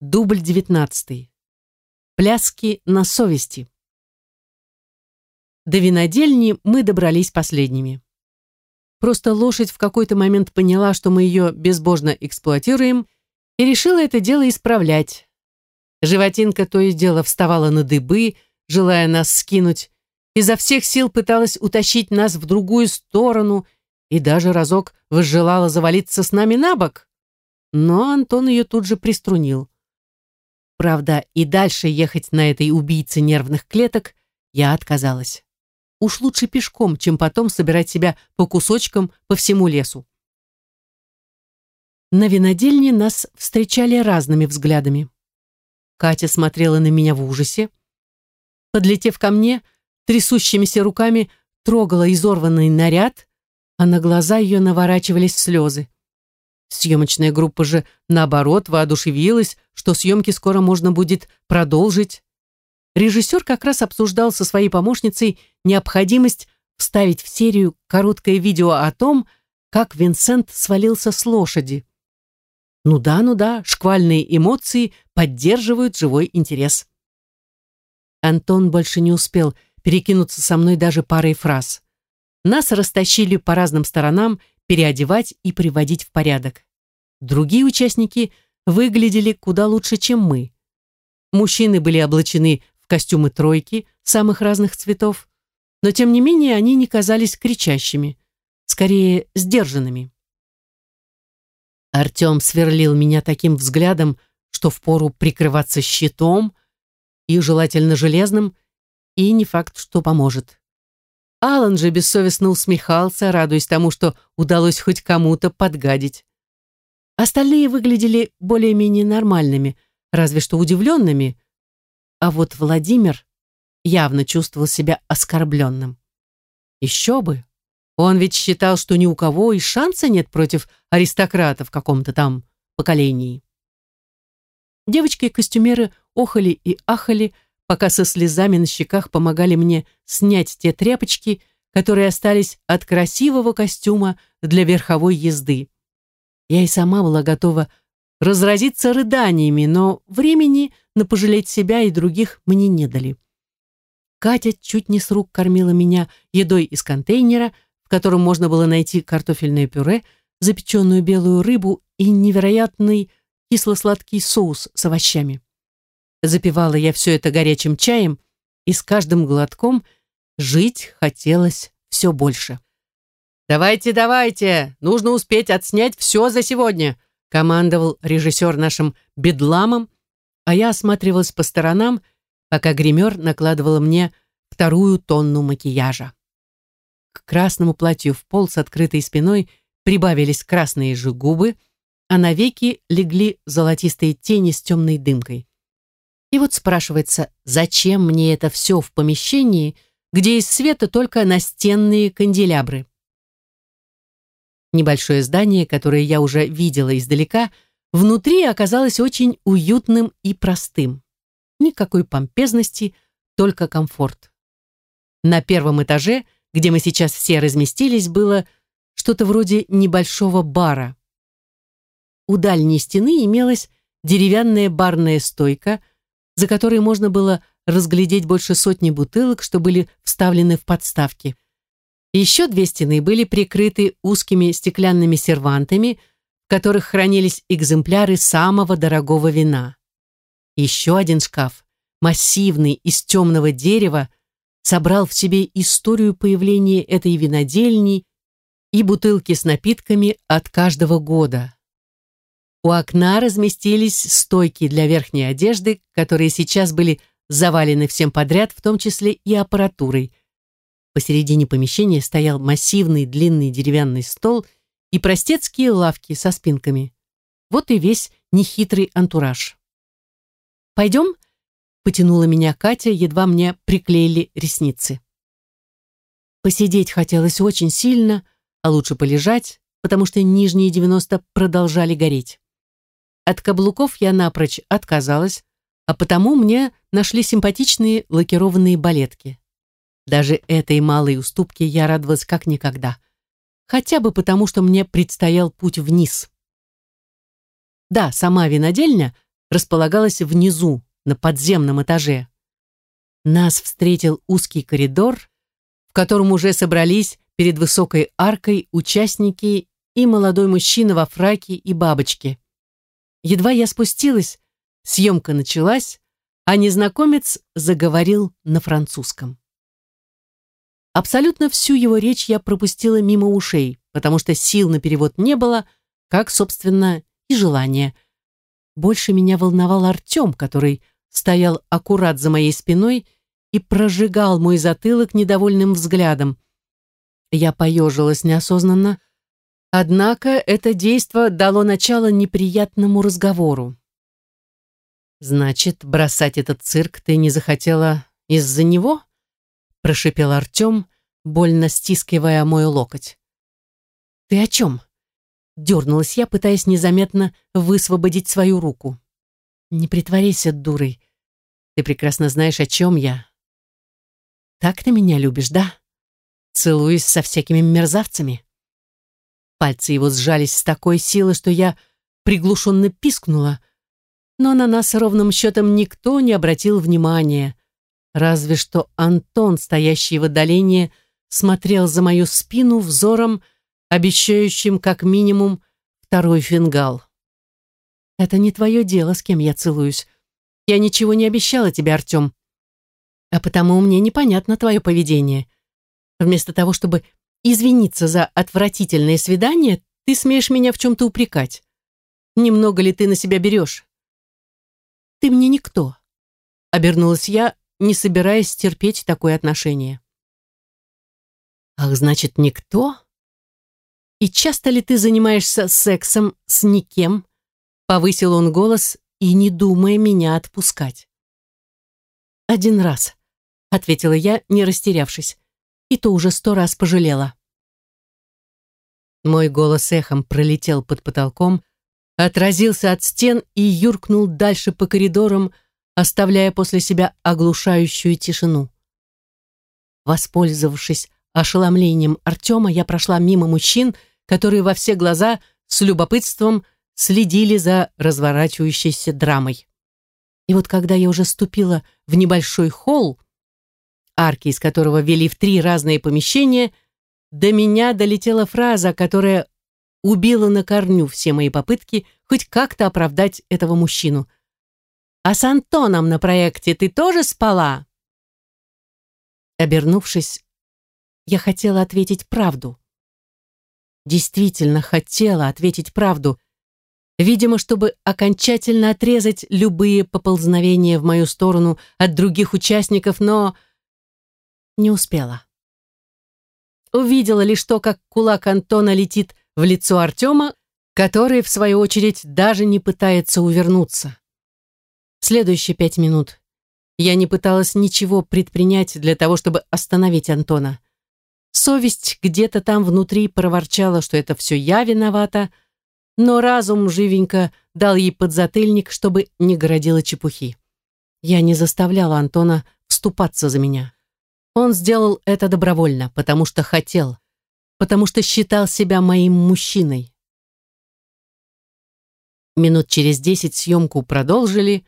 Дубль девятнадцатый. Пляски на совести. До винодельни мы добрались последними. Просто лошадь в какой-то момент поняла, что мы ее безбожно эксплуатируем, и решила это дело исправлять. Животинка то и дело вставала на дыбы, желая нас скинуть, изо всех сил пыталась утащить нас в другую сторону и даже разок возжелала завалиться с нами на бок. Но Антон ее тут же приструнил. Правда, и дальше ехать на этой убийце нервных клеток я отказалась. Уж лучше пешком, чем потом собирать себя по кусочкам по всему лесу. На винодельне нас встречали разными взглядами. Катя смотрела на меня в ужасе. Подлетев ко мне, трясущимися руками трогала изорванный наряд, а на глаза ее наворачивались слезы. Съемочная группа же, наоборот, воодушевилась, что съемки скоро можно будет продолжить. Режиссер как раз обсуждал со своей помощницей необходимость вставить в серию короткое видео о том, как Винсент свалился с лошади. Ну да, ну да, шквальные эмоции поддерживают живой интерес. Антон больше не успел перекинуться со мной даже парой фраз. Нас растащили по разным сторонам, переодевать и приводить в порядок. Другие участники выглядели куда лучше, чем мы. Мужчины были облачены в костюмы тройки самых разных цветов, но тем не менее они не казались кричащими, скорее сдержанными. Артем сверлил меня таким взглядом, что впору прикрываться щитом и желательно железным, и не факт, что поможет. Алан же бессовестно усмехался, радуясь тому, что удалось хоть кому-то подгадить. Остальные выглядели более-менее нормальными, разве что удивленными, а вот Владимир явно чувствовал себя оскорбленным. Еще бы! Он ведь считал, что ни у кого и шанса нет против аристократа в каком-то там поколении. Девочки-костюмеры охали и ахали, пока со слезами на щеках помогали мне снять те тряпочки, которые остались от красивого костюма для верховой езды. Я и сама была готова разразиться рыданиями, но времени на пожалеть себя и других мне не дали. Катя чуть не с рук кормила меня едой из контейнера, в котором можно было найти картофельное пюре, запеченную белую рыбу и невероятный кисло-сладкий соус с овощами. Запивала я все это горячим чаем, и с каждым глотком жить хотелось все больше. «Давайте, давайте! Нужно успеть отснять все за сегодня!» командовал режиссер нашим бедламом, а я осматривалась по сторонам, пока гример накладывала мне вторую тонну макияжа. К красному платью в пол с открытой спиной прибавились красные же губы, а на веки легли золотистые тени с темной дымкой. И вот спрашивается, зачем мне это все в помещении, где из света только настенные канделябры? Небольшое здание, которое я уже видела издалека, внутри оказалось очень уютным и простым. Никакой помпезности, только комфорт. На первом этаже, где мы сейчас все разместились, было что-то вроде небольшого бара. У дальней стены имелась деревянная барная стойка – за которой можно было разглядеть больше сотни бутылок, что были вставлены в подставки. Еще две стены были прикрыты узкими стеклянными сервантами, в которых хранились экземпляры самого дорогого вина. Еще один шкаф, массивный, из темного дерева, собрал в себе историю появления этой винодельни и бутылки с напитками от каждого года. У окна разместились стойки для верхней одежды, которые сейчас были завалены всем подряд, в том числе и аппаратурой. Посередине помещения стоял массивный длинный деревянный стол и простецкие лавки со спинками. Вот и весь нехитрый антураж. «Пойдем?» — потянула меня Катя, едва мне приклеили ресницы. Посидеть хотелось очень сильно, а лучше полежать, потому что нижние 90 продолжали гореть. От каблуков я напрочь отказалась, а потому мне нашли симпатичные лакированные балетки. Даже этой малой уступке я радовалась как никогда. Хотя бы потому, что мне предстоял путь вниз. Да, сама винодельня, располагалась внизу, на подземном этаже. Нас встретил узкий коридор, в котором уже собрались перед высокой аркой участники и молодой мужчина во фраке и бабочке. Едва я спустилась, съемка началась, а незнакомец заговорил на французском. Абсолютно всю его речь я пропустила мимо ушей, потому что сил на перевод не было, как, собственно, и желания. Больше меня волновал Артем, который стоял аккурат за моей спиной и прожигал мой затылок недовольным взглядом. Я поежилась неосознанно, однако это действо дало начало неприятному разговору. «Значит, бросать этот цирк ты не захотела из-за него?» прошипел Артем, больно стискивая мой локоть. «Ты о чем?» Дернулась я, пытаясь незаметно высвободить свою руку. «Не притворяйся дурой. Ты прекрасно знаешь, о чем я. Так ты меня любишь, да? Целуюсь со всякими мерзавцами». Пальцы его сжались с такой силой, что я приглушенно пискнула, но на нас ровным счетом никто не обратил внимания. Разве что Антон, стоящий в отдалении, смотрел за мою спину взором, обещающим как минимум второй фингал. «Это не твое дело, с кем я целуюсь. Я ничего не обещала тебе, Артем. А потому мне непонятно твое поведение. Вместо того, чтобы извиниться за отвратительное свидание, ты смеешь меня в чем-то упрекать. Немного ли ты на себя берешь?» «Ты мне никто», — обернулась я, не собираясь терпеть такое отношение. «Ах, значит, никто?» «И часто ли ты занимаешься сексом с никем?» Повысил он голос и не думая меня отпускать. «Один раз», — ответила я, не растерявшись, и то уже сто раз пожалела. Мой голос эхом пролетел под потолком, отразился от стен и юркнул дальше по коридорам, оставляя после себя оглушающую тишину. Воспользовавшись ошеломлением Артема, я прошла мимо мужчин, которые во все глаза с любопытством следили за разворачивающейся драмой. И вот когда я уже ступила в небольшой холл, арки из которого вели в три разные помещения, до меня долетела фраза, которая убила на корню все мои попытки хоть как-то оправдать этого мужчину. «А с Антоном на проекте ты тоже спала?» Обернувшись, я хотела ответить правду. Действительно хотела ответить правду. Видимо, чтобы окончательно отрезать любые поползновения в мою сторону от других участников, но не успела. Увидела лишь то, как кулак Антона летит в лицо Артема, который, в свою очередь, даже не пытается увернуться. Следующие пять минут я не пыталась ничего предпринять для того, чтобы остановить Антона. Совесть где-то там внутри проворчала, что это все я виновата, но разум живенько дал ей подзатыльник, чтобы не городила чепухи. Я не заставляла Антона вступаться за меня. Он сделал это добровольно, потому что хотел, потому что считал себя моим мужчиной. Минут через десять съемку продолжили,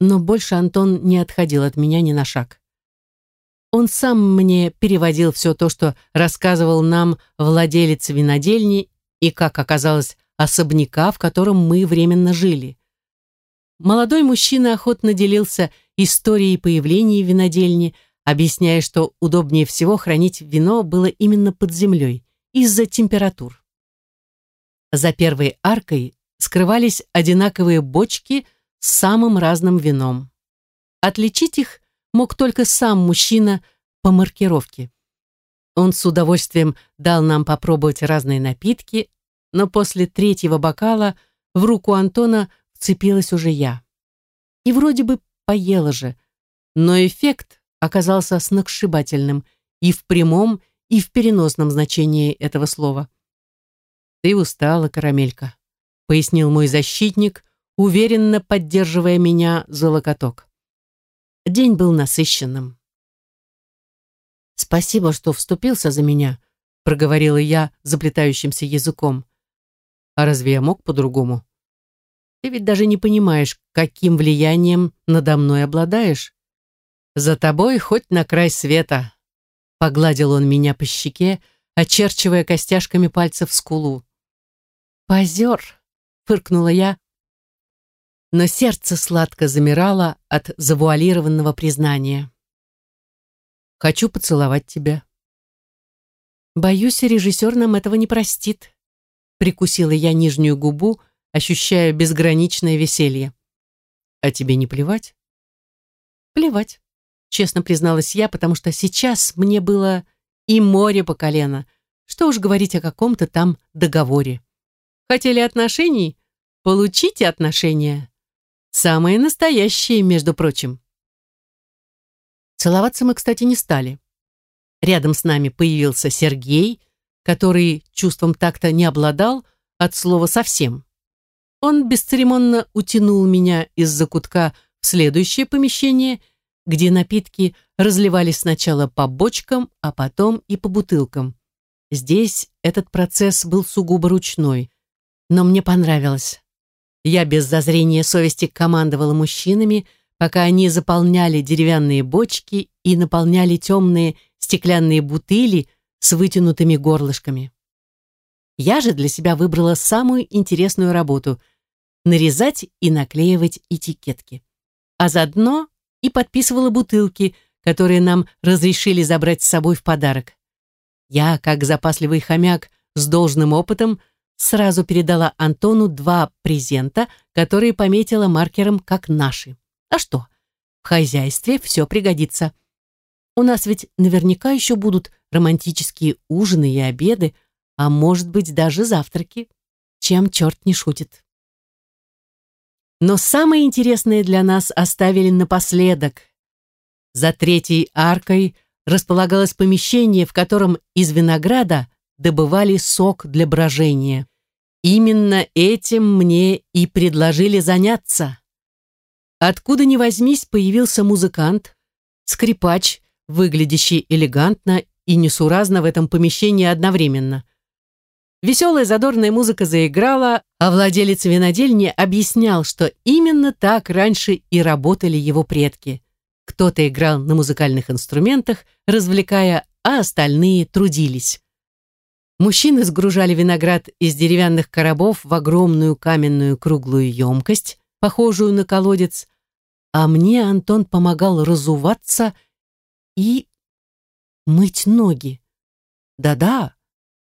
но больше Антон не отходил от меня ни на шаг. Он сам мне переводил все то, что рассказывал нам владелец винодельни и, как оказалось, особняка, в котором мы временно жили. Молодой мужчина охотно делился историей появления винодельни, объясняя, что удобнее всего хранить вино было именно под землей, из-за температур. За первой аркой скрывались одинаковые бочки с самым разным вином. Отличить их мог только сам мужчина по маркировке. Он с удовольствием дал нам попробовать разные напитки, но после третьего бокала в руку Антона вцепилась уже я. И вроде бы поела же, но эффект оказался сногсшибательным и в прямом, и в переносном значении этого слова. «Ты устала, карамелька», — пояснил мой защитник, уверенно поддерживая меня за локоток. День был насыщенным. «Спасибо, что вступился за меня», — проговорила я заплетающимся языком. «А разве я мог по-другому?» Ты ведь даже не понимаешь, каким влиянием надо мной обладаешь. За тобой хоть на край света. Погладил он меня по щеке, очерчивая костяшками пальцев скулу. «Позер!» — фыркнула я, но сердце сладко замирало от завуалированного признания. «Хочу поцеловать тебя». «Боюсь, режиссер нам этого не простит», — прикусила я нижнюю губу, ощущая безграничное веселье. «А тебе не плевать?» «Плевать», — честно призналась я, потому что сейчас мне было и море по колено. Что уж говорить о каком-то там договоре. Хотели отношений? Получите отношения. Самые настоящие, между прочим. Целоваться мы, кстати, не стали. Рядом с нами появился Сергей, который чувством так-то не обладал от слова совсем. Он бесцеремонно утянул меня из-за кутка в следующее помещение, где напитки разливались сначала по бочкам, а потом и по бутылкам. Здесь этот процесс был сугубо ручной, но мне понравилось. Я без зазрения совести командовала мужчинами, пока они заполняли деревянные бочки и наполняли темные стеклянные бутыли с вытянутыми горлышками. Я же для себя выбрала самую интересную работу — нарезать и наклеивать этикетки. А заодно и подписывала бутылки, которые нам разрешили забрать с собой в подарок. Я, как запасливый хомяк с должным опытом, сразу передала Антону два презента, которые пометила маркером как наши. А что? В хозяйстве все пригодится. У нас ведь наверняка еще будут романтические ужины и обеды, а может быть даже завтраки, чем черт не шутит. Но самое интересное для нас оставили напоследок. За третьей аркой располагалось помещение, в котором из винограда добывали сок для брожения. Именно этим мне и предложили заняться. Откуда ни возьмись, появился музыкант, скрипач, выглядящий элегантно и несуразно в этом помещении одновременно. Веселая задорная музыка заиграла, а владелец винодельни объяснял, что именно так раньше и работали его предки. Кто-то играл на музыкальных инструментах, развлекая, а остальные трудились. Мужчины сгружали виноград из деревянных коробов в огромную каменную круглую емкость, похожую на колодец, а мне Антон помогал разуваться и мыть ноги. Да-да,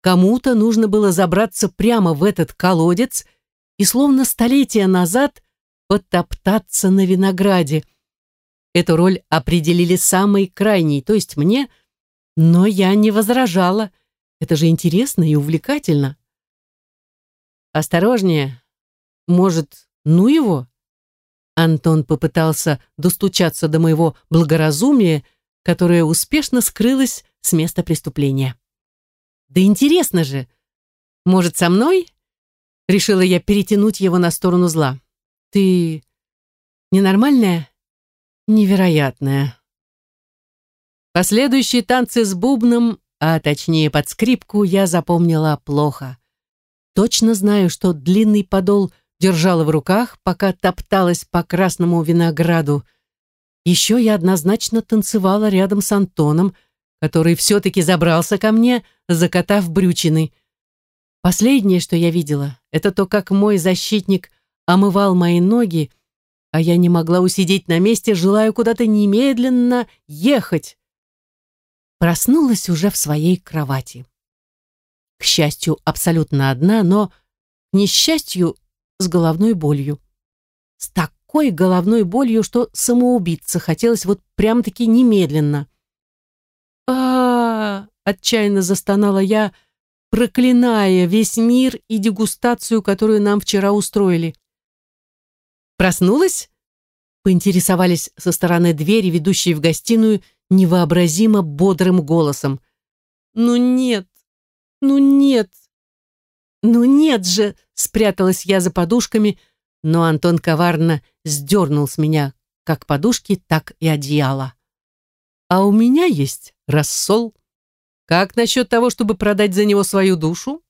кому-то нужно было забраться прямо в этот колодец и словно столетия назад потоптаться на винограде. Эту роль определили самый крайний, то есть мне, но я не возражала — это же интересно и увлекательно. Осторожнее. Может, ну его? Антон попытался достучаться до моего благоразумия, которое успешно скрылось с места преступления. Да интересно же. Может, со мной? Решила я перетянуть его на сторону зла. Ты ненормальная? Невероятная. Последующие танцы с бубном а точнее под скрипку, я запомнила плохо. Точно знаю, что длинный подол держала в руках, пока топталась по красному винограду. Еще я однозначно танцевала рядом с Антоном, который все-таки забрался ко мне, закатав брючины. Последнее, что я видела, это то, как мой защитник омывал мои ноги, а я не могла усидеть на месте, желая куда-то немедленно ехать проснулась уже в своей кровати. К счастью, абсолютно одна, но, к несчастью, с головной болью. С такой головной болью, что самоубиться хотелось вот прям-таки немедленно. А, отчаянно застонала я, проклиная весь мир и дегустацию, которую нам вчера устроили. «Проснулась?» — поинтересовались со стороны двери, ведущей в гостиную, невообразимо бодрым голосом. «Ну нет! Ну нет! Ну нет же!» Спряталась я за подушками, но Антон коварно сдернул с меня как подушки, так и одеяло. «А у меня есть рассол. Как насчет того, чтобы продать за него свою душу?»